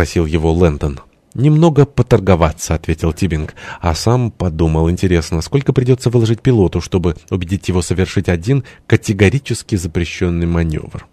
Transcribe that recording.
спросил его Лэндон. «Немного поторговаться», — ответил Тибинг, а сам подумал, интересно, сколько придется выложить пилоту, чтобы убедить его совершить один категорически запрещенный маневр.